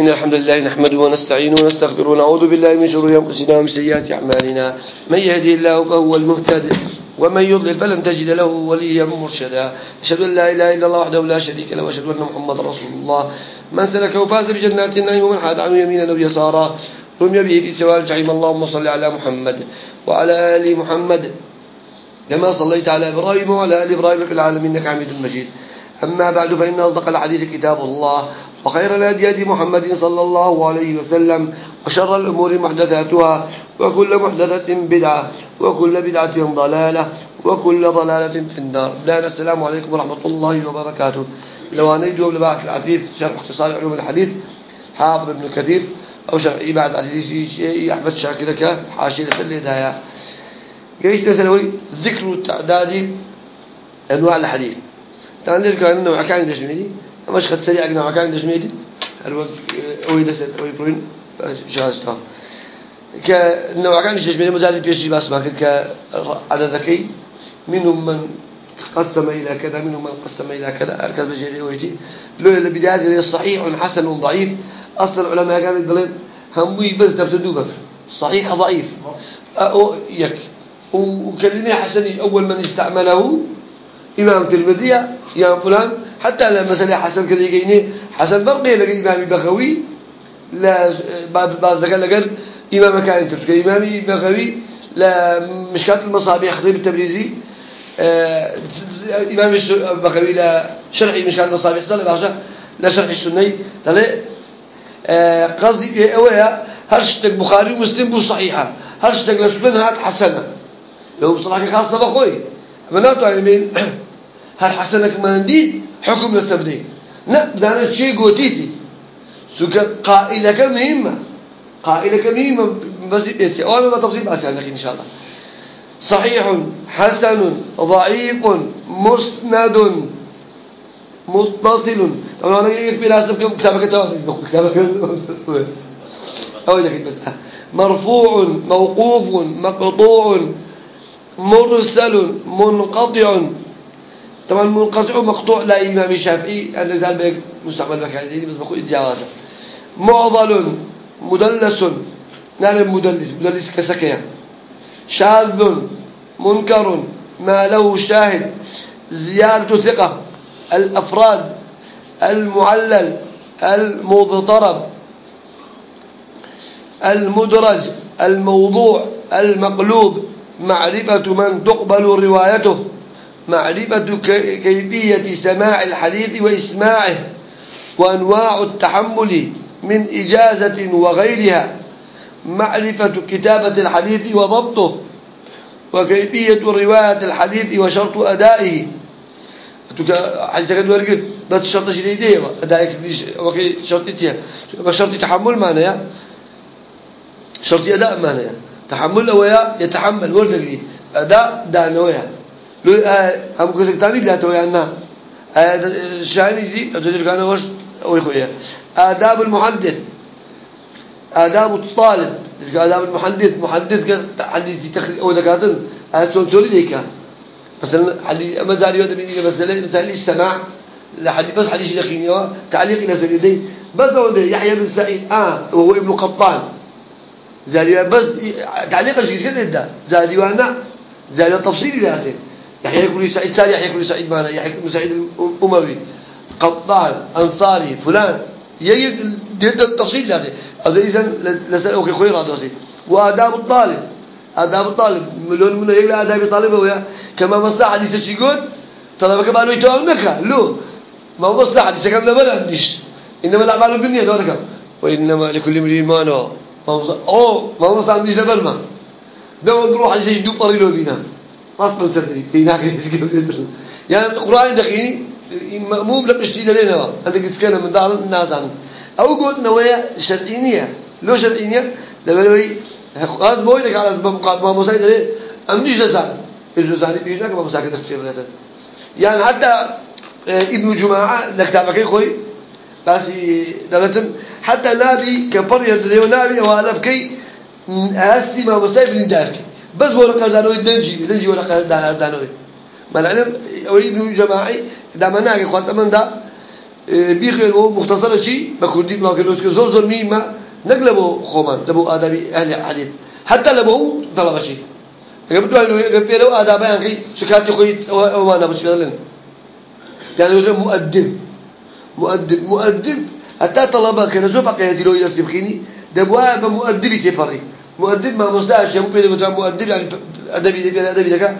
إن الحمد لله نحمده ونستعينه ونستغفره ونعوذ بالله من شرور أنفسنا ومن سيئات أعمالنا. من يهدي الله فهو المهتد ومن يضلل فلن تجد له وليا مرشدا. أشهد أن لا إله إلا الله وحده لا شريك له وأشهد أن محمدا رسول الله. من سلك وفاز بجنات النعيم ومن حاد عنه يمينا أو يسارا رمي به في سواء الجحيم اللهم صل على محمد وعلى آل محمد كما صليت على إبراهيم وعلى آل إبراهيم في العالمين إنك حميد مجيد. أما بعد فإن أصدق الحديث كتاب الله وخير الهدي هدي محمد صلى الله عليه وسلم وشر الأمور محدثاتها وكل محدثة بدعة وكل بدعة ضلالة وكل ضلالة في النار. لا السلام عليكم ورحمة الله وبركاته. لو أنا يدوم لبعث الحديث شرح اختصار علوم الحديث حافظ ابن كثير أو شرعي بعد الحديث شيء أحمد شاكرك حاشي لسلي دايا قيش نسلوي ذكر التعداد أنواع الحديث. تعال نرجع أنه كان دشميدي مش خد سريع أجنع كان دشميدي الوقت أوي دسد أوي بروين. شهادة كنوع كان دشميدي مازال بيجي بس ما كعدد ذكي منهم من قسم إلى كذا منهم من قسم إلى كذا. كذا بجري ويجي لو البداية صحيح حسن ضعيف أصل العلماء كانوا يقولون هموي بس تبتدوبك صحيح ضعيف. أو يك. وكلمة حسن أول من استعمله إمام تلمذية يا فلان. حتى لما مسألة حسن كذا يجيني حسن برقي لقى إمام بغوي لا بعض ذكر لقى إمام كان ترك إمام بغوي لا مشكات المصابيح خطيب التبريزي. آه إمام بغوي لا شرحي مشكات المصابيح صلى الله لا شرح السني تلي آه قصدي أويا هرشتك بخاري ومسلم بو صحيحة هرشتك لسنن هات حسنة. لو بصراحة خاصة بخوي. مناتو يعني هر حسنك ما نديد حكم لسبدي لا بدانا شيء قوتيتي سوك قائلك مهمة. قائلك مهمة بس بيتي أول ما تفصيل بس عندك إن شاء الله. صحيح حسن ضعيف مسند متصل. طبعا أنا يكفي لازم كتابك توازن كتابك. أول بس. مرفوع موقوف مقطوع مرسل منقطع. طبعا منقطع ومقطوع لا إمام الشافعي أن زال بك مستعمل بك بس بقول إجازة. معضل مدلس نعم مدلس مدلس كسكية. شاذ منكر ما له شاهد. زيادة ثقة الأفراد المعلل المضطرب المدرج الموضوع المقلوب معرفة من تقبل روايته. معرفة كيفية سماع الحديث وإسماعه وأنواع التحمل من إجازة وغيرها. معرفة كتابة الحديث وضبطه وكيفية رواية الحديث وشرط أدائه. حديث قد ورقت بس شرط شديدية أدائك وكي شرطيتها شرط تحمل معناها. شرط أداء معناها. تحمل ويا يتحمل. ورد أداء دانويا. لو آه، هم كسكتاني لا تويا أنا آه، شاني دي أدري كان وش أو يخويا آداب المحدث. آداب الطالب. آداب المحدث. محدث حديث تخرج أو دكاتن أتون سوري ديكا مثلا حديث أما زاري هذا مني مثلا مثلا السماع لحديث بس حديث يقيني تعليق إلى سيدي بس يحيى بن سعيد آه وهو ابن قطان. زاري بس تعليق إيش كذا ده زاري وأنا زاري تفصيلي ذاته يحيى يقول سعيد ساري يحيى يقول سعيد مانا يحيى يقول سعيد الأموي. قطان أنصاري فلان. يجي جدا التفصيل ذاته هذا إذا لسأل أوكي خوي رادوسي وآداب الطالب. آداب الطالب. ملون من يجي آداب الطالب هو كما مصلحة حديث شيء يقول طلبك بانو يتوهم نكا لو. ما هو مصلحة حديث كم لا بلا إنما الأعمال بالنية دورك. وإنما لكل امرئ ما نوى أو ما هو مش نبرما ده نروح على شيء دوب قريلو بينا. أصلا سفري هناك يعني القرآن دقيقي مأموم لك اشتي لنا أنت قلت كلام من دار الناس عنه. أو قلت نوايا شرعينية. لو شرعينية لبلوي خلاص بوي لك على أسباب ما مساعد ليه أم نيش لسان إيش لساني بيجنا كما مساعد تستير يعني حتى آه، ابن جماعة لك تابعك خوي. بس دلتن حتى نابي كبر يرتدي ونابي وألف كي أستي ما مستعد من دارك. بس ورقة دانوي دنجي دنجي ورقة دانوي ما العلم ابن جماعي دا مناقي خوات من دا بيخير هو مختصر شيء بكردي ما كانوا زور زور ميما نقلبوا خومان لبوا آدابي أهل الحديث حتى لبوا طلب شيء قبل أنه قبل له آداب يعني شكاتي خوي وما نبص مثلا يعني هو مؤدب. مؤدب مؤدب. حتى طلبة كان زوج قيادي لو يرسبخيني دبوا بمؤدب تفرق مؤدب ما مصداش يا مبين مؤدب يعني أدبي أدبي ذكاء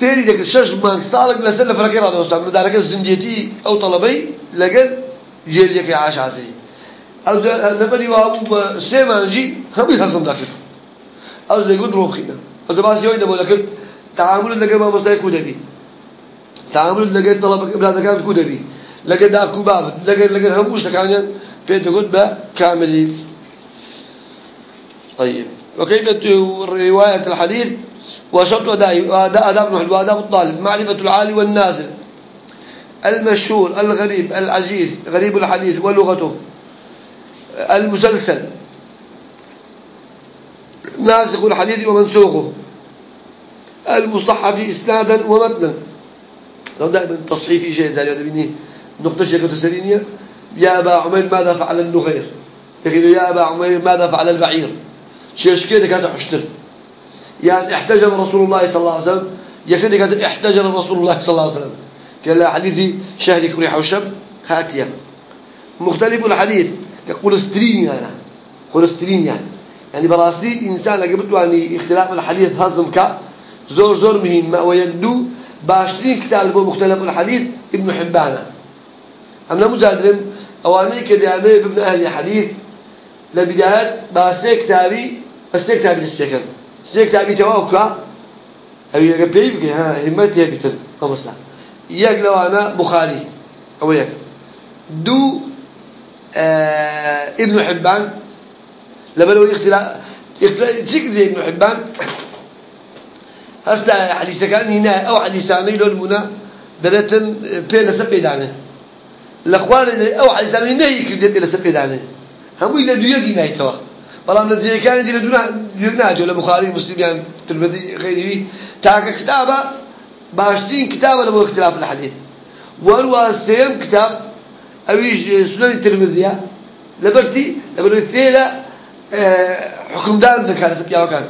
فێری دەکرد شەش مانگ ساڵێک لەسەر لە فەرەکەی ڕادەوەستان مدارەکە زنجێتی ئەو تەڵەبەی لەگەر جێلیەکەی عاشازری ئەو نەفەری وابوو بە سێ مانجی هەمووی هەزم دەکرد ئەو دەگوت ڕۆ بخینە ئەو دەباسی ئەوەی دەبۆ دەکرد تعاملت لەگەر مامۆستای کو دەبی تعاملت لەگەر تەڵەبەکە برادەکان کو دەبی لەگەر داکو بابت لەگەر لەگەر هەموو شتەکانیان پێ دەگوت بە کاملی طيب. وكيف رواية الحديث؟ وشرط أداء أداء وآداب الطالب معرفة العالي والنازل المشهور الغريب العزيز غريب الحديث ولغته. المسلسل. ناسخ الحديث ومنسوخه. المصحف إسنادا ومتنا. لو دائما تصحيفي شيء زي هذا بني نقطة شيء تسرينية يا أبا عمير ماذا فعل النغير يقول يا أبا عمير ماذا فعل البعير؟ كده كذا حشتر. يعني احتجر رسول الله صلى الله عليه وسلم. يكفي قد احتجر رسول الله صلى الله عليه وسلم. كلا حديث شهر كريح وشب هاتيا. مختلف الحديث. كقولسترين يعني قولسترين يعني. يعني براستي إنسان لقبته يعني اختلاف الحديث هزم كا. زور زور مهم ما ويدو باشترين كتاب مختلف الحديث ابن حبان. أنا مجادلم أواني كده يعني ابن أهل الحديث. لبدايات باسي كتابي بس كتابي نسبيكر سيك تابي توقع أو يقبل بك ها همتي بتر خمسة يك لو أنا بخاري. أو يك دو آه ابن حبان. لما لو اختلاف ذكر ابن حبان. هسه حديث كان هنا أو حديث ثاني لو المنا دلتن بيلا سبيدانه. الأخوان أو حديث ثاني نهي كده بيلا سبيدانه. هم إلى دنيا دي جێەکانی دی لە دوێ ناجێ لە بخاری مسلم یان ترمذی غیری تاکە کتابە باشترین کتابە لە بۆ اختلاف لە حدیث وەروە سێم کتاب ئەویش سنەنی ترمذیە لەبەرتی لەبەر فێرە حكمدان ذكر پیاوەکان.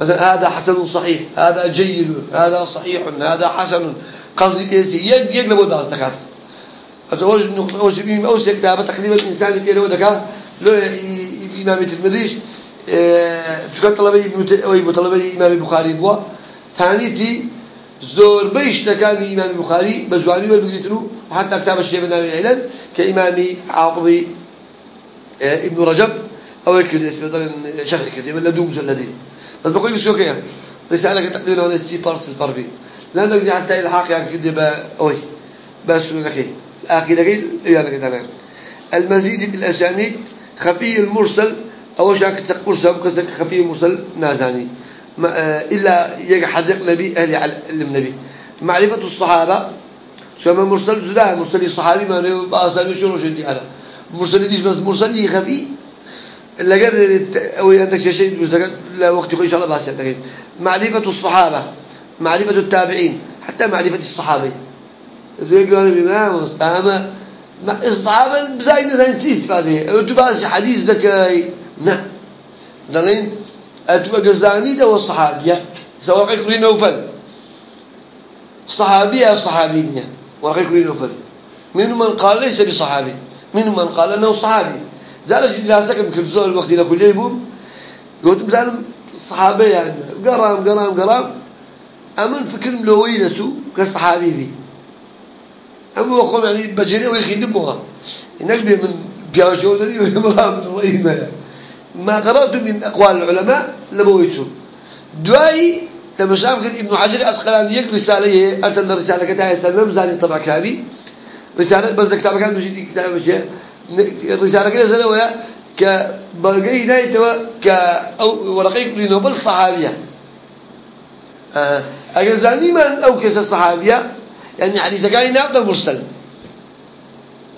مثلا هذا حسن صحيح هذا جيد هذا صحيح هذا حسن. قصدي كيسي يك يك لبو دكات هذا أوج نقطة أوج بيم أوج كتابة تقريبا الإنسان في دكات لو إمام الترمذي چکە طلبەی ئەوەی بۆ طلبەی ئیمامی بخاری بووە تانیتی زۆربەی شتەکانی ئیمامی بخاری بە جوانی وەربگریتن و حتا کتابە شێ بەناوی عیلەن کە ئیمامی حافظی ابن رجب ئەوەی کرد اسمه دەڵێن شەرحی کردی لە دوو مجلدی بس بقول سوكيا رسالة تقريبا على السي بارس البربي لا نقدر حتى الحاق يعني كده با أوي. بس لكي الآخر لكي يعني كده المزيد الأسانيد خفي المرسل أول شيء كتق مرسل كسك خفي المرسل نازاني. ما آه، إلا يحدق نبي أهل علم نبي. معرفة الصحابة سواء مرسل زلا مرسل الصحابي ما نبي بأساني شو رشدي على مرسل ديش بس مرسل خفي لقر أو عندك شيء لا وقت إن شاء الله بس عندك معرفة الصحابة معرفة التابعين حتى معرفة الصحابي. زي قالوا الإمام مستعمة الصحابة بزاي نزاين تيس بعده أنتوا بس حديث ذكاي نعم. دلين أنتوا جزاني ده والصحابية سواء كرين نوفل. صحابية صحابية ورقي كرين نوفل. منهم من قال ليس بصحابي. منهم من قال أنه صحابي. زال دراسة كم كل زول الوقت إلى كل يوم. قلت مثلا صحابي يعني قرام قرام قرام. أمن فكر ملوي لسو كصحابي بي. أما وقوم يعني بجري ويخين بوها. نقبل من بياشودني وما من ما قرأت من أقوال العلماء لبويتهم دعائي لما شاف ابن حجر أسقلاني يك رسالة أرسل رسالة كتاب استلم زاني طبع كتابي رسالة بس كتاب كان مش كتاب مش الرسالة كده سنة ويا كبرقي نايتوا ك أو ورقي كل نوبل صحابية. آه أجزاني من أو كيس الصحابية. يعني حديث كان نافذ مرسل.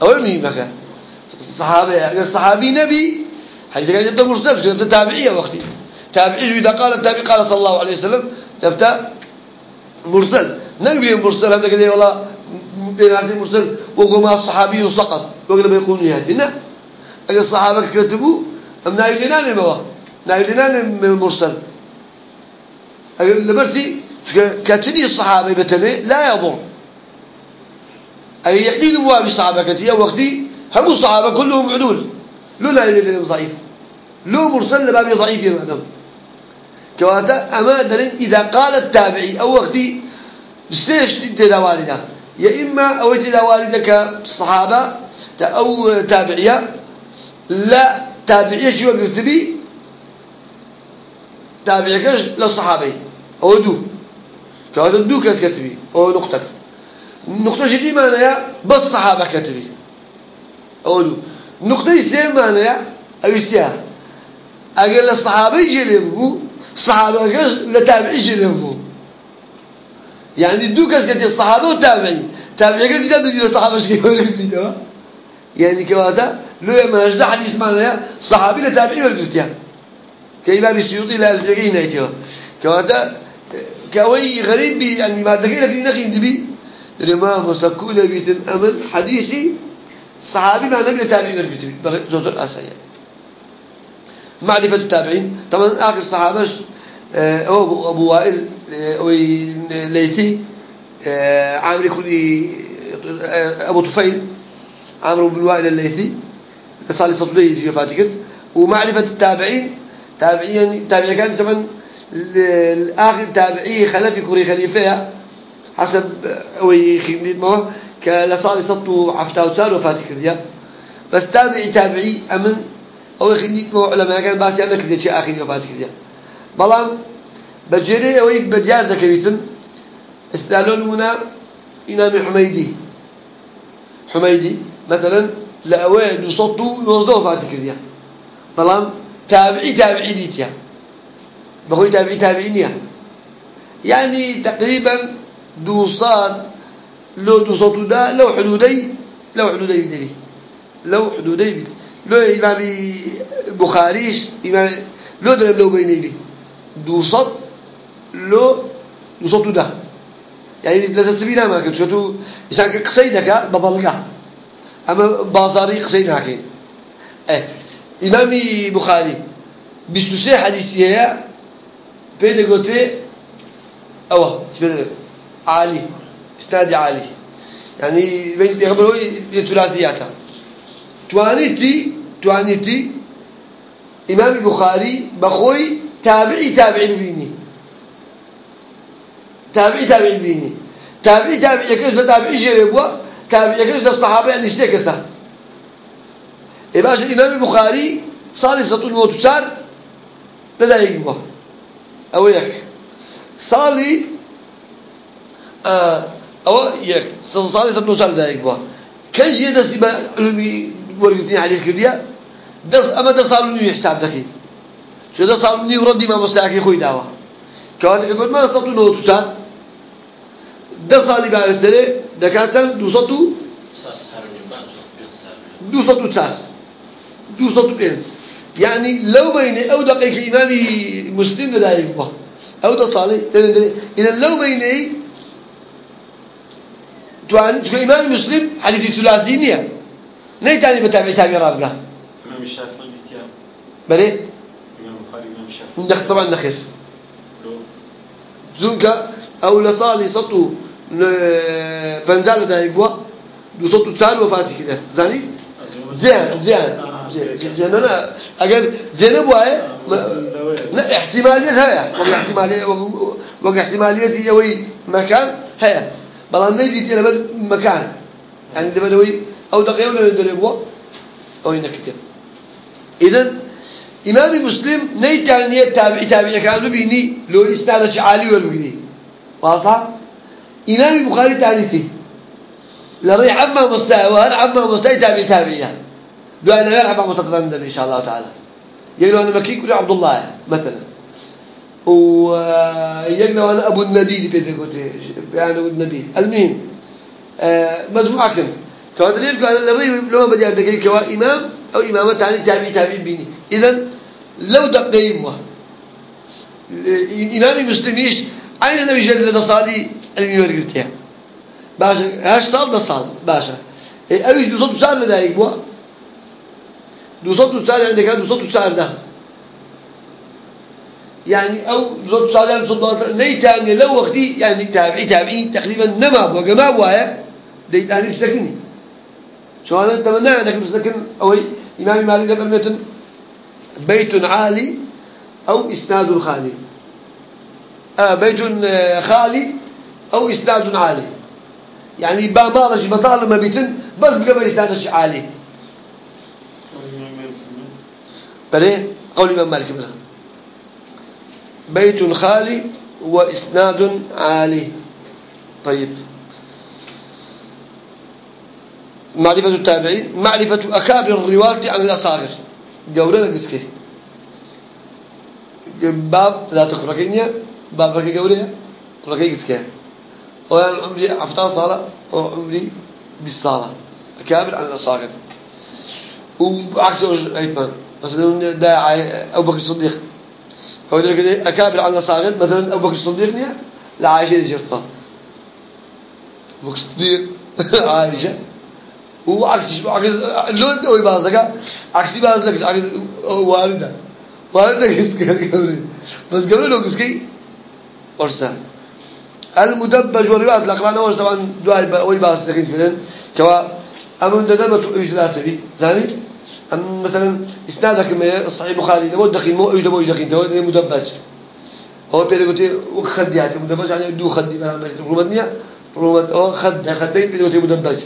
أو مين مكان الصحابة الصحابي نبي حديث كان يبدأ مرسل تبدأ تابعية وقتي. تابعي إذا قال التابعي قال صلى الله عليه وسلم تبدأ مرسل. نبي مرسل هذا كذا والله بيناسي مرسل وقوما الصحابي سقط وقال بيقول يهاتنا أجل الصحابة كتبوا أم نايل لنا نموا نايل لنا مرسل. أجل لبرتي كتني الصحابة بتني لا يضر. أي يقين بواب الصحابة كتير وقتي هم الصحابة كلهم عدول؟ لو نايل لنا ضعيف. لو مرسل لبابي ضعيف يا مدام. كواتا أما درين إذا قال التابعي أو وقتي بسيش تدا والدة. يا إما أو تدا والدك الصحابة أو تابعية لا تابعية شو قلت بي تابعيكش للصحابي أو دو. كواتا دو كاس كتبي أو نقطة. نقطة شدي معناها بس صحابة كتبي أو دو نقطة سي معناها أو سيها أقل الصحابي جلبو صحابة كاش لتابعي جلبو يعني دو كاس كتير الصحابة والتابعين تابعي كتير دو الصحابة شكي ورقبينه يعني كواتا لو يما أجد حديث معنا صحابي لتابعي ورقبتيا كإمام السيوطي لا نايتيها كواتا كوي غريب يعني ما دقي لك نخي دبي الإمام مستكون بيت الأمل حديثي صحابي ما نبي لتابعي ورقبتي زوج الأسايا معرفة التابعين. طبعا آخر صحابة هو أبو وائل ليثي عامر كل أبو طفيل عامر بن وائل الليثي صالح صدبي يجي فاتكت ومعرفة التابعين تابعين تابعين كان طبعا الآخر تابعي خلفي كوري خليفة. حسب وي خدمت ما كلصالح صدو عفتا وصار وفاتك ديا بس تابعي تابعي أمن أو خدمت ما علماء كان بس أنا كذا شيء آخر وفاتك ديا بلام بجري أو بديار ذكريتم استدلون هنا إمام حميدي حميدي مثلا لأوائل يصدوا نوزدوا فاتك ديا بلام تابعي تابعي ديتيا بقول تابعي تابعينيا يعني تقريبا دوصات لو دوصات دا لو حدودي لو حدودي بدري لو حدودي بدري لو إمام بخاريش إمام لو دلم لو بيني بي. دوصات لو دوصات دا. يعني لذا سبينا ما كنت. شو إنسان قصيدك ببلغة أما بازاري قصيدنا كين إيه. إمامي بخاري. بستوسي حديثي هي بيدا قلت أوه سبيدا عالي استاد عالي. يعني بين بيقبل هو توانيتي توانيتي إمام البخاري بخوي تابعي تابعي بيني. تابعي تابعي بيني. تابعي تابعي يكش تابعي جربوا تابعي يكش الصحابة يعني اشتكسا إباش الإمام البخاري صالح سطول موتسار لدى يقبوا أو يك صالح آه أو يك صالح سطول موتسار لدى يقبوا كان جيه دسي ما علمي ورقتني حديث كرديا دس أما دس نيو حساب دكي شو دس صالح نيو ما مستحكي خوي دعوة. كانت يقول ما سطول موتسار دس صالح بعد دكاتن دو سطو دو سطو تساس. دو سطو بينس. يعني لو بين أو دقيقة إمامي مسلم لا يقبل. أو ده صالح إذا لو بين تواني تقول إمام مسلم حديث ثلاثينية نهي تاني بتابع تابع رابقة إمام الشافعي بيتيام بلي إمام البخاري إمام الشافعي نخ طبعا نخف زونكا أو لصالي سطو بنزال ده يقبل دو سطو تسال وفاتي كده زاني زين زين زين أنا أقول زين بواي لا احتمالية هيا وقع احتمالية وقع احتمالية دي وي مكان هيا بلان تي لبد مكان. يعني لبد وي أو دقيقة ولا ندري بوا. أو ينكتب إذن إمام مسلم نيت يعني تابع تابع كان بيني لو استعلى عالي والبقري واضح؟ إمام البخاري تانيتي لري عما مستوى عما مستوى تابع تابعيا لو أنا غير عما مستوى إن شاء الله تعالى. يقولوا أنا مكي كل عبد الله مثلا. ويجنا وأنا أبو النبي اللي بيتي قلت يعني أبو النبي. المهم آه مجموعة كم؟ كواد ليش قال الري لو بدي ابدا كوا إمام أو إمامة ثاني تابعي تابعين بيني. اذا لو دقيمه امام مسلميش أين لو يجري لنصالي الميور قلتها باشا هاش صال نصال باشا. اوش 200 سال لدايق بوا. 200 سال عندك 200 سال ده. يعني أو صوت سعر يعني صوت نيتاني لو وقتي يعني تابعي تابعي تقريبا نما بوا جماعة بوا ديتاني بسكني شو أنا أتمنى أنك بسكن أو إمام مالك قبل بيت عالي أو إسناد خالي. آه بيت آه، خالي أو إسناد عالي. يعني با مالش بطال ما بيتن بس بقى إسنادش عالي. بلي قول الإمام مالك مثلا بيت خالي وإسناد عالي. طيب. معرفة التابعين. معرفة أكابر الرواة عن الأصاغر. جورنا قسكي باب لا تكركينيا باب ركي جوريا ركي قسكي. وأنا عمري عفتان صالة. وعمري بالصالة أكابر عن الأصاغر. وعكس أيضا مثلا داعي أبو بكر الصديق. هو كده أكابر عن الأصاغر مثلا أبو بكر الصديق نيا لعائشة يجرتها بكر الصديق عائشة. وعكس عكس لون أو بعضك. عكسي بعضك عكس والدة. والدة كيس كذي بس قبل لو كيس كي أرسل المدبج والروايات الأقران وش طبعا دعاء أو بعض تكين مثلا. كوا أمن إيش لا تبي؟ ثاني؟ أم مثلا إسنادك ما الصحيح بخاري ده مدخين مو إيش ده مو يدخين ده مدبج هو بيقول وخد يعني مدبج يعني دو خدي مثلا رومانيا رومات أو خد خدين بيقول مدبج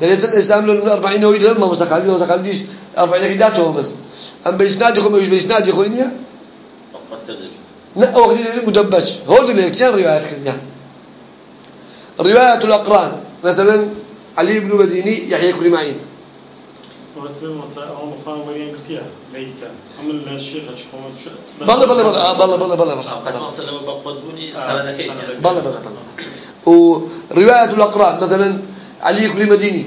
دليل الإسلام لون 40 هو يدرم ما مستقلين ما مستقليش 40 كداته بس. أم بإسناد يخو مش بإسناد يخوينيا لا وقت مدبج هو اللي كان روايات كذا؟ رواية الأقران مثلا علي بن مديني يحيى كريمعين بالله بالله بالله بالله بالله بالله بالله بالله بالله ورواية الأقران مثلا علي كل مديني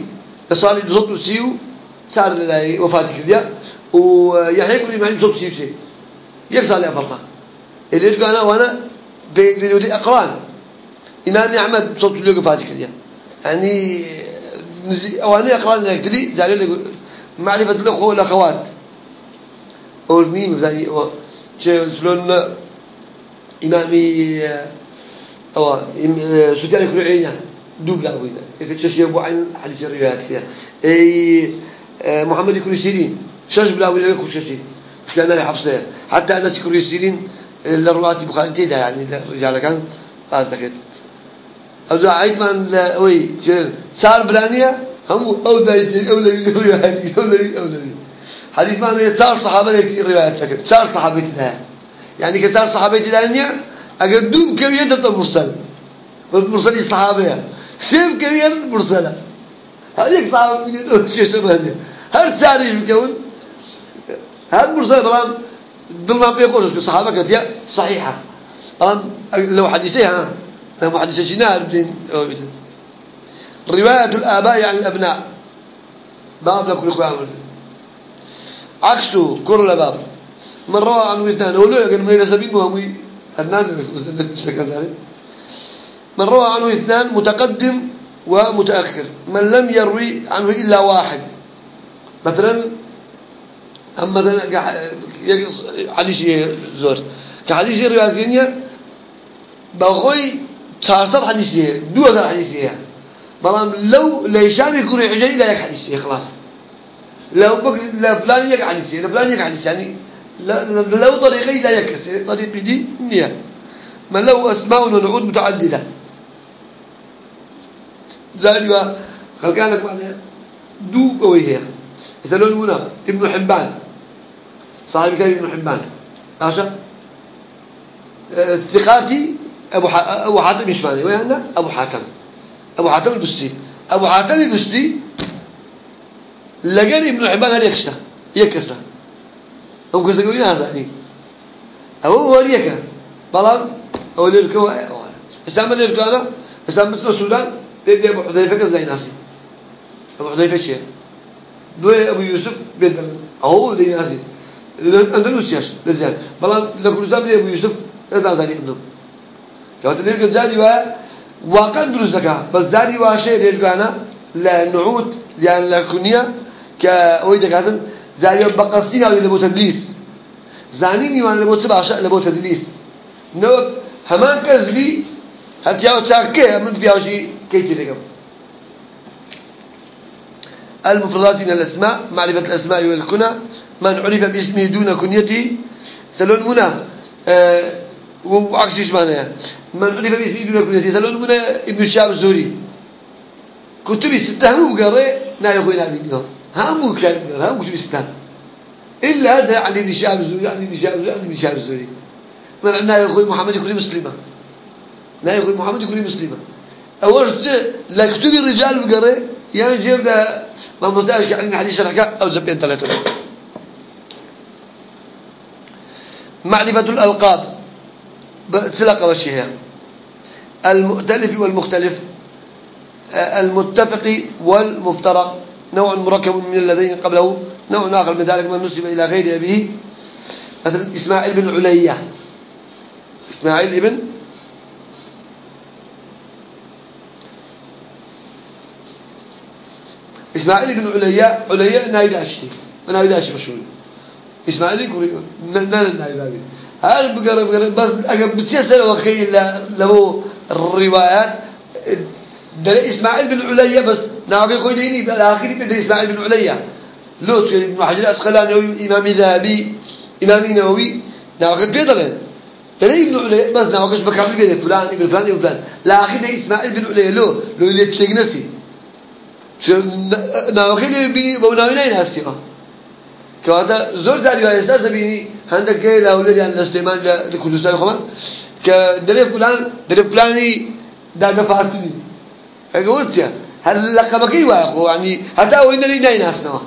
صار صوت سيو صار له وفاة كذا ويحيى كل ما صوت سيو شيء يكسر له فرقة اللي يقول أنا وأنا بيدي أقران إمام أحمد صوت له وفاة كذا يعني أنا أقران لك تلي زعل له معرفة الأخوة والأخوات أول مين مثلا شلون إمامي آه، أو آه، سفيان بن عيينة دوبلا بوينا كتشي أبو عين حديث الروايات كذا أي آه، محمد بن سيرين. شاش بلا ولا يخش شيء مش لنا حفصة. حتى أنا سكر سيرين الرواتي بخان تيدا يعني الرجال كان فاز دخلت أبو عيد من أوي سار بلانية؟ هم أو دايتي أو لي أو يهدي أو لي أو لي حديث معناه صار صحابة روايتك صار صحابتي ده يعني كتار صحابي ده يعني أقدم كويه ده مرسل مرسل الصحابة. سيف كويه مرسلة هذيك صحابة من شيء شبه ده هر تعريف يكون هاد مرسل بلام دلنا بيقولش الصحابة كتير صحيحة. بلام لو حديثها لو حديث جنار بين رواية الآباء عن الأبناء. باب لكل إخوان. عكسه كل باب من روى عنه اثنان ولو يقول ما ينسبين مهمي أدنان من روى عنه اثنان متقدم ومتأخر. من لم يروي عنه إلا واحد. مثلا أما مثلا حديث زور. كحديث رواية كينيا بغوي صار حديث دو هذا حديث بلام لو ليشام يكون حجي لا يك حديث خلاص. لو بك لا فلان يك حديث لا فلان يك حديث يعني لو طريقي لا يك طريق دي نية. من له أسماء ونعود متعددة. زادوا خلقانك معناها دو قوي يسألون هنا ابن حبان. صاحب كتاب ابن حبان. عشان ثقاتي أبو أبو حاتم إشماني ويانا أبو حاتم. أبو حاتم البستي. أبو حاتم البستي لقى ابن عبان هل يكسر يكسر أو كسر قوي هذا إيه. يعني أو هو اللي ليك بلام أو ليرك هو. حسام ليرك أنا حسام بس السودان. بيد أبو حذيفة كذا ناسي أبو حذيفة شيء. دوي أبو يوسف بيد أو دي ناسي أندلسياش لزيان بلام لكروزام أبو يوسف هذا زاني ابنه. كانت ليرك زاني وها واقع دروز دكا بس داري واشي ليلقانا لا نعود يعني لا كنية كأوي دكاتن زاري بقصتين أو لبو تدليس زانيني وأنا لبو تباشا لبو تدليس نوك همان كذبي هتياو تاكي من بياوشي كيتي دكم المفردات من الأسماء معرفة الأسماء والكنى من عرف باسمه دون كنيته سلون منى وعكس إيش معناها من عرف باسمه دون كنيته سلون منى ابن الشاب الزوري كتبي ستة هم نا يخوي لا بيقرأ هم كان هم كتبي ستة. إلا هذا عن ابن الشاب الزوري عن ابن الشاب الزوري عن ابن الشاب الزوري من عندنا يخوي محمد يكون مسلمة. نا يخوي محمد يكون مسلمة. أول لا كتبي الرجال بقرأ يعني جيب ده ما مستاش كعلم حديث شرحك أو زبين ثلاثة معرفة الألقاب. تلقى والشهية المؤتلف والمختلف المتفق والمفترق نوع مركب من الذين قبله نوع آخر من ذلك من نسب إلى غير أبيه. مثلا إسماعيل بن عليا. إسماعيل بن إسماعيل بن عليا عليا نايد أشتي نايد أشتي مشهور. إسماعيل كوري نان نايد أبي هذا بقرب بقرب بس أجا بتيسر وخي له الروايات دل إسماعيل بن عليا بس ناقي خوي ديني بالآخر بدل إسماعيل بن عليا لوط ابن حجر الأسقلاني إمام ذهبي إمام نووي ناقي بيدله دل ابن عليا بس ناقش بكامل بيده فلان ابن فلان ابن فلان لا آخر إسماعيل بن عليا لو لو اللي تجنسي ناوخی بینی بۆ ناوی نایناسیەوە کەواتە زۆر جاری ئێستا دەبینی هەندێک گەی لاولێریان لە سلێمان لە کوردستانی خۆمان کە دەرێ فلان دەرێ فلانی داگەفاتنی ئەگە وتیە هەر لەقەبەکەی وایە خۆ ینی هەتا ئەوەی نەری نایناسنەوە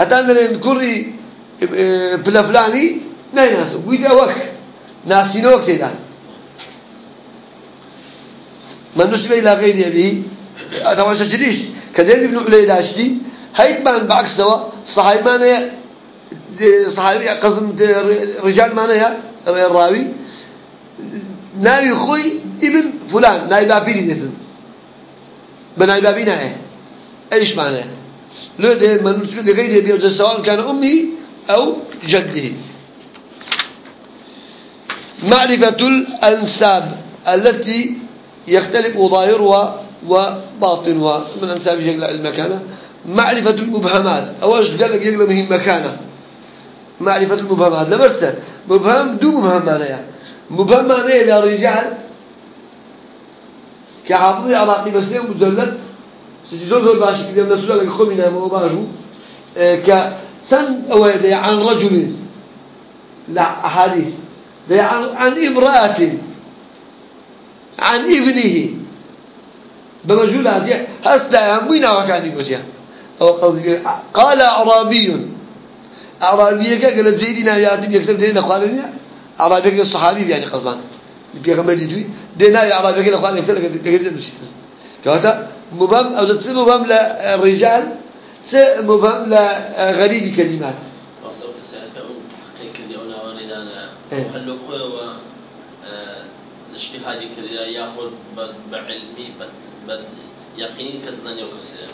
هەتا دەرێن کوڕی پلە فلانی نایناسن بووی ئەوەک ناسینەوە تێدا من نسبة إلى غير أبيه هذا شديش كدين ابن علي داشتي هيتمان بعكس سوا صحابي مانا صحابي قسم رجال مانا الراوي ناوي خوي ابن فلان ناوي بابيني ديتن. بناوي بابينا إيه إيش معناه؟ لو ده من لغير يبيع سواء كان امه أو جده. معرفة الأنساب التي يختلف ظاهرها وباطنها. من أنساب يجلع المكانة؟ معرفة المبهمات. أول شيء قال لك يقلع مهم مكانة. معرفة المبهمات لمرسى مبهم دو مبهم معناها. مبهم معناها للرجال كحافظ عراقي بس يوم مدلل. سجدون دول باشي كده مسؤول لك خمنا ما باجو. آه، كسن أو عن رجل. لا أحاديث. عن عن امرأة. عن ابنه. بمجهول هذه. هستا همينا وكان يقولها أو قصدي قال أعرابي. أعرابي قال زيدنا يا دم يكسب دينا قالني أعرابي الصحابي يعني قصدان. بيغمبر يدوي دينا يا أعرابي قال قال يكسب كذا كذا مبهم أو تصير مبهم للرجال س مبهم لغريب كلمات. هل خوي اجتهادي كذا ياخذ بعلمي بد يقين كتزني وكسر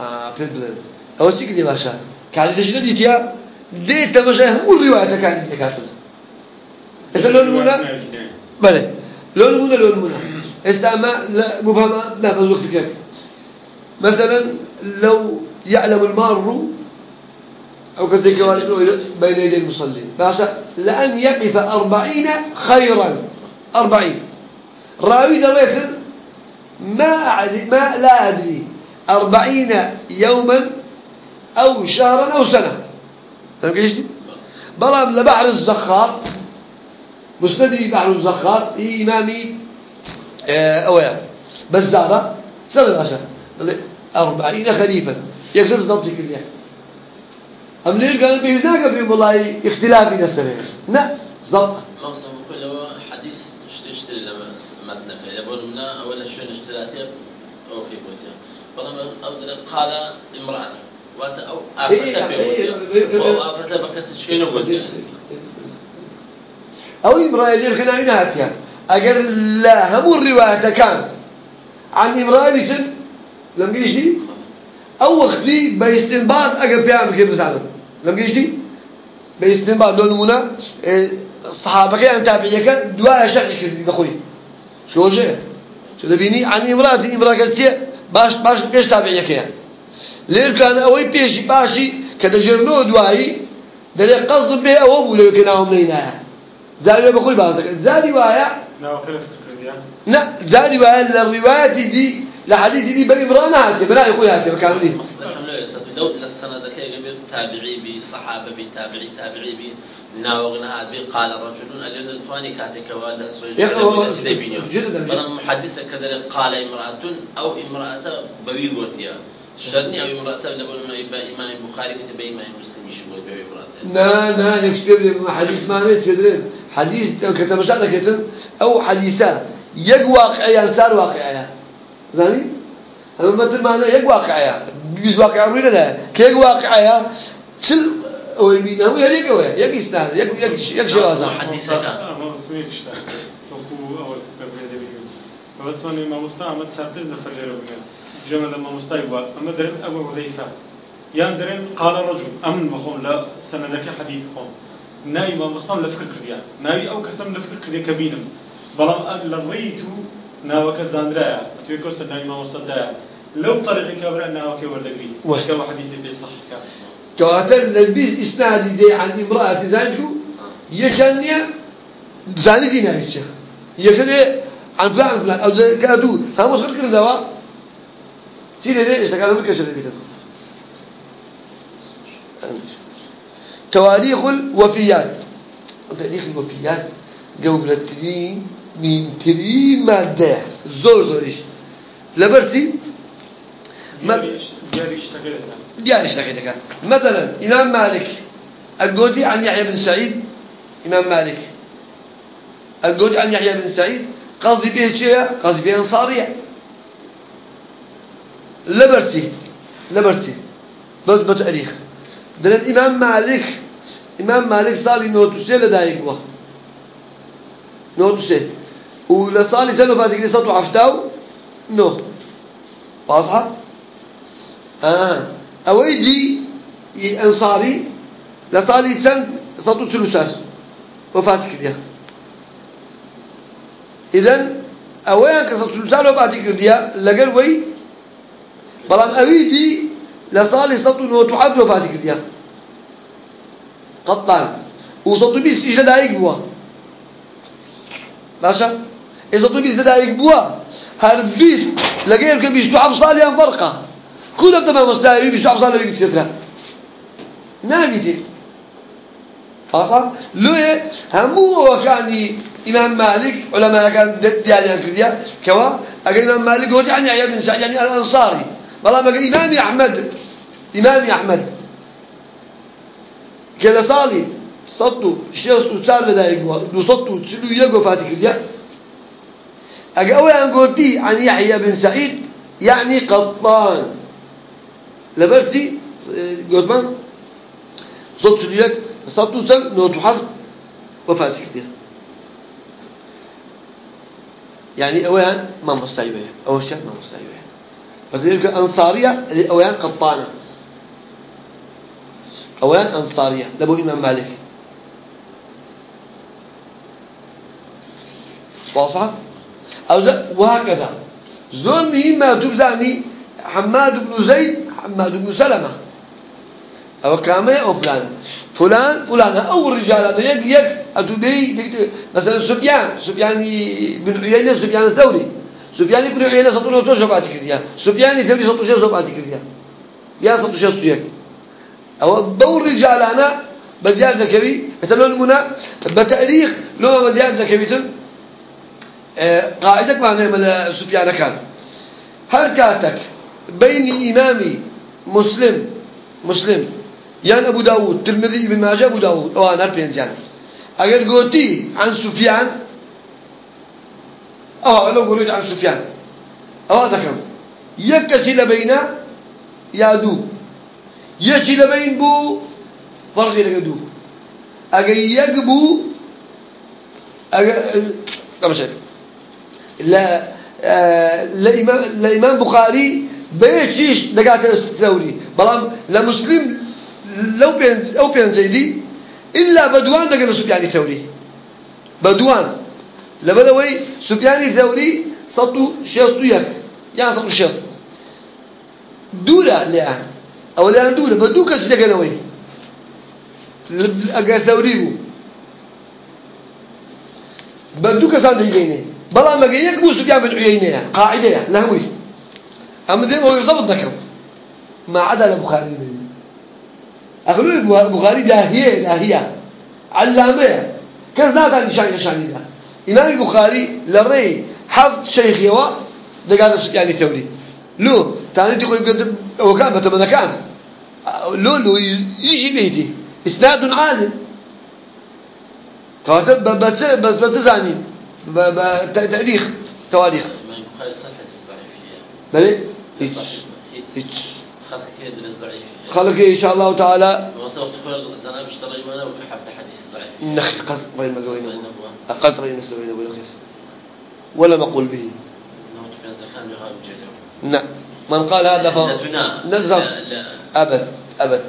آه بيدلن أو شيء كذي باشا. كان تجد ديتيا ديت تمشى هم الرواية كان يكافل إذا لون منا بله لون منا لون منا استعمى لا مبهمة ما بزوج فكرك مثلا لو يعلم المار أو كذلك بين يدي المصلي. باشا لأن يقف أربعين خيرا. أربعين. راوي دليل ما أدري ما لا أدري. أربعين يوما أو شهرا أو سنة. فهم كيش دي بلام لبحر الزخار مستدري بحر الزخار إمامي آه، أويا بزارة سنة باشا أربعين خليفة. يكسر ضبط كلية أم ليه قال بيه هناك في والله اختلافي نسره لا ضبط تشتري لما متنك إذا بقولنا أولا شو نشترياتي أو كيف بوتيا فلما قال امرأة. أو امرأة اللي كنا ينهاتها أجر لا هم الرواية كان عن امرأة بيتن لم دي أو وقتي باستنباط أجا بيعمل كيف مثلا لم دي باستنباط دون منا الصحابة كان تابعيك دواء شرعي كده أخوي شو جاء شو تبيني عن امرأة امرأة قالت باش باش بيش تابعيك يعني ليه كان أوي بيش باشي كده جرنو دواي دلي قصد به أو أبو لو كنا هم نينا زاري بقول بعضك زاري وايا ناو كيف فكرت لا زاري وايا الرواية دي لحديث دي بإمران هاتي بلا يقول هاتي بكاملين لو السنة ذكي قبل تابعي بي صحابة بي تابعي تابعي بي ناوغنا هاد بي قال رجل ألين تواني كاتك وادا سويج بلا محدثة كذا قال امرأة أو امرأة بوي شرني أو امرأة لبن إمام البخاري كتب إمام مسلم يشوي بوي امرأة نا نا يكتب حديث ما نيت كدرين حديث كتب شأنك كتن أو حديثة يق واقعيا صار واقعيا زاني أما مثل ما أنا يق واقعيا بيز واقع روينا ده كيق واقعيا شل هو يمين هو يريك هو يق إسناد يق يق يق شوازا حديثة ما بسميك اشتا توكو أول قبل هذا بيجو بس من ما مستا أما تسافر نفر لي ربنا جمع لما مستا يبغى أما درن أبو حذيفة يان درن قال رجل أمن مخون لا سندك حديث خون ناي ما مستا لفكر كرديا. ناي أو كسم لفكر كرديا كبينم. بلام أدل ريتو ناوك زاندرايا. توي كورس ناي ما مستا لو طريق كبر أنها كوردقري وكوا حديث بيصح كا كواتر للبيز إسنادي دي عن امرأة زانجو. يشانيا زاني دينا يشا يكده عن فلان عن فلان. أو كادو. هم مشغل كده دوا سيدي ليه اشتغل بك شر بيتك تواريخ الوفيات تاريخ الوفيات قبل الترين من ترين مادة زور زوريش لبرتي دياري اشتغلتها ديار اشتكيتك مثلا إمام مالك الجودي عن يحيى بن سعيد إمام مالك الجودي عن يحيى بن سعيد قصدي به شيء قصدي به أنصارية لبرتي لبرتي بس بتاريخ ده الإمام مالك إمام مالك صالي نوتوسي لدايق واه. نوتوسي ولصالي سنة فاتك لسطو عفتاو؟ نو. واضحة؟ آه. أويدي أنصاري لصالي سن صدو ثلثار وفات كرديا إذن أويان كصدو ثلثار وفات كرديا لقل وي بلام أويدي لصالي صدو نوتو عبد وفات كرديا قطان وصدو بيس إيش دايق بوا. باشا؟ إذا صدو بيس دايق بوا هر بيس لقيل كبيس تعب صالي فرقة. كلهم تمام مستوى بيش عبصال لبيك تسيتها ناميتي خلاص؟ لو همو وكاني إمام مالك علماء كان ديالي أكرديا كوا؟ أجا إمام مالك هو يعني يحيى بن سعيد يعني الأنصاري. والله ما إمام أحمد إمام أحمد كلا صالي صدوا شيء صار لدا يقوا دو صدوا تسلو يقوا فاتك أجا أولا قلتي عن يحيى بن سعيد يعني قطان لبرتي قدمان صوت سليك صوت سن نوت حفظ وفاتك كتير يعني أوان ما مستعيبه شيء ما مستعيبه فذلك أنصارية أوان قطانة. أوان أنصارية. لبو إمام مالك. واضحة؟ أو وهكذا. مهم ما تبدأني حماد بن زيد حماد بن سلمة. أو كامية أو فلان. فلان فلان. أو هذا يك يك. أتوبي مثلا سفيان. سفيان بن عيينة سفيان الثوري. سفيان بن عيينة سطون وتوش بعد كذا سفيان الثوري سطون شيء بعد كذا يا سطون شيء سويك أو دور رجال أنا بديان ذكبي مثلا منا بتاريخ لو بديان ذكبي تم قاعدك معناه سفيان كان هركاتك بين إمامي مسلم مسلم يعني أبو داود ترمذي ابن ماجه أبو داود أو أنا بينزان أجر قوتي عن سفيان أو لو قلت عن سفيان. أو هذا كم يكسي لبينا يادو. يشي لبين بو فرق لقدو أجر يقبو أجر كم شيء. لا آه، لإمام لإمام بخاري بيشيش دقات الثوري. بلام لمسلم لو بين أو بين زيدي إلا بدوان دقل سفيان الثوري. بدوان. لبدوي سفيان الثوري صدو شيستو يك يعني صدو شيست. دولة لأن أو لأن دولة بدو كسي دقلوي أقا ثوري بو. بدو كسان دقيني بلا ما يك بو سفيان بن عيينة قاعدة لهوي. أما دين هو يرتبط ذكر. ما عدا البخاري. أخلو البخاري داهية داهية. علامة. كذا نادا نشان نشان ده إمام البخاري لري حظ شيخ يوا دقال يعني ثوري. لو تاني تقول قد وكان فتمنى كان لو لو يجي بيتي. إسناد عادل. كاتب بس بس بس زاني. بتاريخ تواريخ. بلي هيك خلق إن شاء الله تعالى. وصلت فرق زنا بشتري وأنا وكحب ضعيف نخت قص بين مقوين أقصر ينسوين ولا خير. ولا مقول به. نعم. من قال هذا فهو نزم أبد أبد.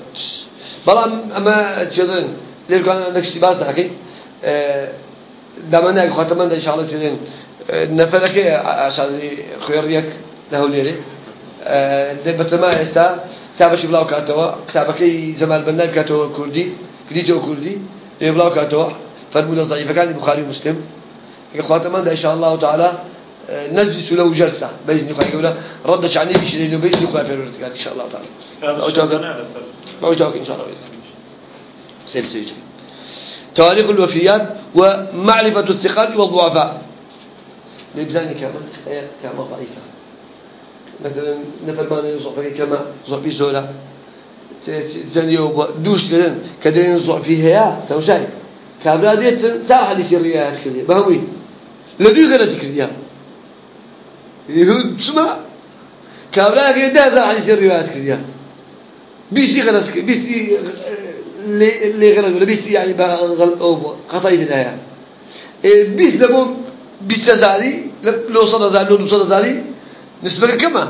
بلام أما تشدرين ليه كان عندك استباس ناكي آه، دمنا خاتمان إن شاء الله تشدرين آه، نفرك عشان خيريك له ليري. آه، بتما إستا. كتابش بلاو كاتوا. كتابك زمان بنا كاتوا كردي. كديتو كردي. بلاو كاتوا فرمونا ضعيف كان البخاري ومسلم. خاتمان إن شاء الله تعالى نجلس له جلسة بإذن الله. ردش عني في شيء بإذن الله في الرتقال إن شاء الله تعالى. ما أتوقع إن شاء الله. سير تواريخ الوفيات ومعرفة الثقات والضعفاء. لبزاني كما كما ضعيفة. مثلا نفر ما نصف كما ضعفي زولا. زنيو دوش كذا كدرين ضعفي هيا توشاي كابلا ديت سار حديث الرياض كذي بهوي لدي غير تكريها يهود سما كابلا كده زار حديث الرياض كذي بيسي غلط بيسي اللي غلط ولا بيسي يعني بغل خطأ الهيا بيس لبو بيس زاري لو صل زاري لو صل زاري نسبة كما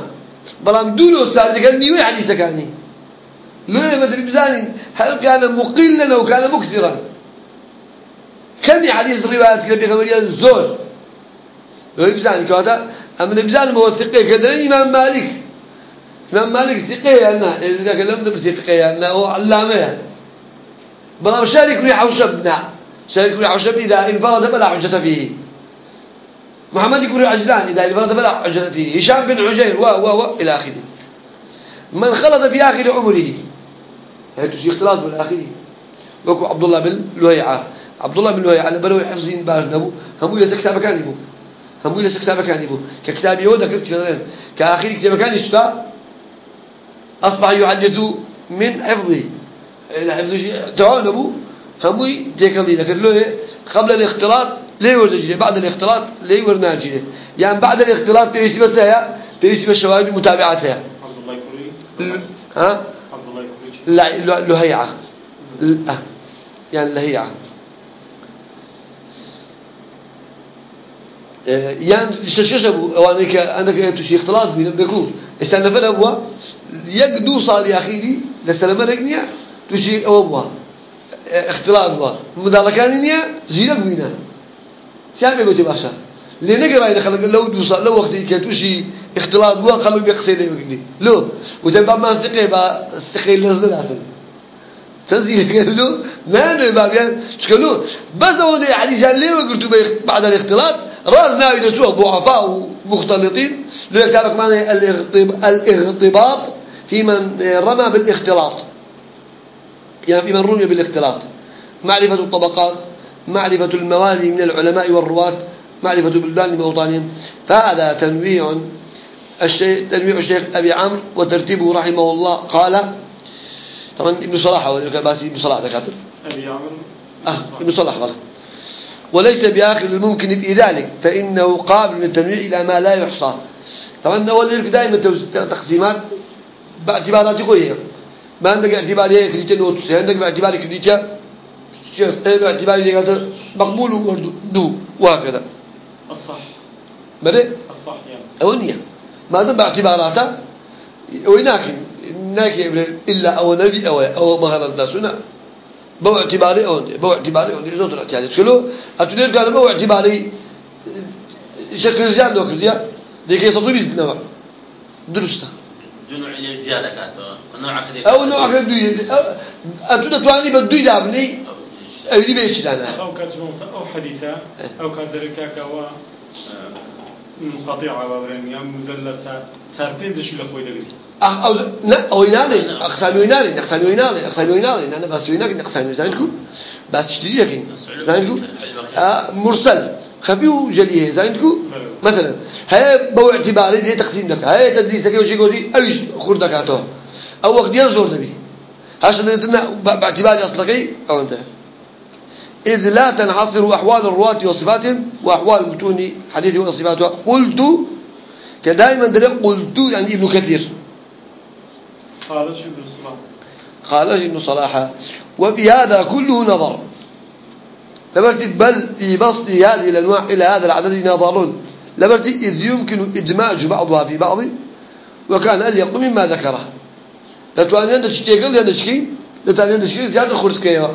بلان دولو صار كان نيوي حديث كاني لو ما ادري بزاني هل كان مقلا أو كان مكثرا؟ كم حديث روايات كبي خبريا زور بزاني كذا. أما بزاني موثقه كذا إمام مالك. إمام مالك ثقة أنا. إذا كلمت بس ثقة أنا هو علامة. بلا شارك ريح وشبنا شارك ريح وشب إذا انفرد فلا حجة فيه. محمد يقول عجلان إذا الفرد فلا عجلة فيه. هشام بن عجير و و و إلى آخره. من خلط في آخر عمره. هذا شيء اختلاط بالآخره وكو عبد الله بن لويعة. عبد الله بن لويعة لبلو حفظين باش نبو. هم يلس كتاب كان يبو. هم يلس كتاب كان يبو. ككتاب يهود ذكرت مثلا كآخر كتاب كان يستا أصبح يحدث من حفظه. حفظه تعاون أبو هم يتكلم ذكر له. قبل الاختلاط ليه ورد بعد الاختلاط ليه ورد يعني بعد الاختلاط بيجي بس هي بيجي الله يكوري ها؟ لهيعة. يعني لهيعة. يعني استشكش أبو أوانيك عندك تشي اختلاط بين بيكون استنى فلا أبوه يقدو صار يا أخيري لسلامة لكنيا تشي أبوه اختلاط بوا مداركان نيا زينك بينا. سيان بيقولي باشا. راينا خلق لو دوسا لو وقت كتوشي اختلاط بوا خلق بيقصي لي وقتي لو وتبع ما ثقي با ثقي لازم تنزيل قالوا أنا بابيان شكلوا بس هو ده حديث ليه وقلتوا بعد الاختلاط؟ راس ناوي نسوه ضعفاء ومختلطين. لو كتابك معنى الارتباط في من رمى بالاختلاط. يعني في من رمي بالاختلاط. معرفة الطبقات معرفة الموالي من العلماء والرواة. معرفة بلدان بأوطانهم فهذا تنويع الشيخ تنويع الشيخ أبي عمرو وترتيبه رحمه الله. قال طبعا ابن صلاح هو باسي ابن صلاح دكاتر أبي عمرو. آه ابن صلاح والله وليس بآخر الممكن في ذلك فإنه قابل للتنويع إلى ما لا يحصى. طبعا أول دائما تقسيمات باعتبارات قوية ما عندك اعتبار هي كريتة نوتس عندك باعتبار كريتة باعتبار مقبول وردو وهكذا. الصح. بلي الصح يعني أونيا ما دام باعتباراته وهناك هناك إلا أو نبي أو أو مهلا الناس هنا بو اعتباري أون بو اعتباري أون إذا طلعت يعني تقولوا أتونيز قالوا بو اعتباري شكل زيادة لو كذي ديك يسطو بيزد نوع درسته. دون علم زيادة كاتو نوع أو نوع كذي أو أتونيز تواني بدو يدابني أو أو بيش دانا أو كاتجمع أو حديثة أو كادركا كوا منقطعة وبرين يا مدلسة ساربين دش لخوي دقري أو لا أو ينالي أقسام ينالي أقسام ينالي أقسام ينالي أنا بس ينالي أقسام زينكو بس تشتري لكن زينكو آه مرسل خفيو جليه زينكو مثلا هاي بو اعتباري دي تقسيم لك هاي تدريسك وشي قولي أيش خردكاته أو وقت ينزور دبي هاش دنا باعتبار أصلكي أو أنت إذ لا تنحصر أحوال الرواة وصفاتهم وأحوال متون حديث وصفاته. قلت كدائما دليل قلت يعني ابن كثير. قال شو ابن صلاح. قال ابن صلاح وبهذا كله نظر. لبرت بل في بسط هذه الأنواع إلى هذا العدد نظر لبرت إذ يمكن إدماج بعضها في بعض وكان أليق مما ذكره. لتواني أن تشتيقل لأن تشكي لتواني أن تشكي زيادة خرسكيها.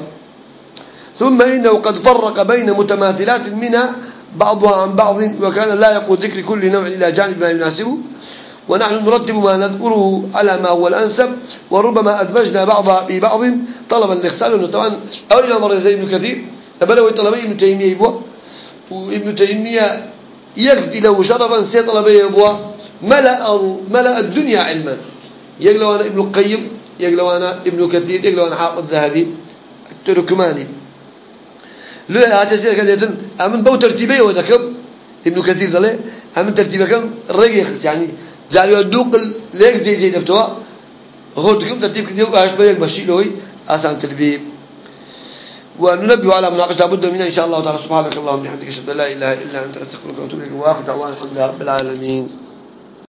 ثم إنه قد فرق بين متماثلات منها بعضها عن بعض وكان لا يقول ذكر كل نوع إلى جانب ما يناسبه. ونحن نرتب ما نذكره على ما هو الأنسب وربما أدمجنا بعضها في بعض. طلبا الإخسال طبعا أول مرة زي ابن كثير. تبلغ طلبي ابن تيمية يبوة. وابن تيمية يكفي له شرفا سي طلبي يبوة. ملأ, ملأ الدنيا علما. يقلو أنا ابن القيم يقلو أنا ابن كثير يقلو أنا حافظ الذهبي التركماني. لو سير كذا أمن بو ترتيبه وذكب ابن كثير ذله أمن ترتيبه كان رجيخ يعني زاريو دوق ليك زي زي دبتوا. هو تكم ترتيب كذا وعاش بيك مشي لوي أسان تربيب. وننبه على مناقشة لابد منها إن شاء الله تعالى. سبحانك اللهم وبحمدك أشهد أن لا إله إلا أنت أستغفرك وأتوب إليك وآخر دعوانا الحمد لله رب العالمين.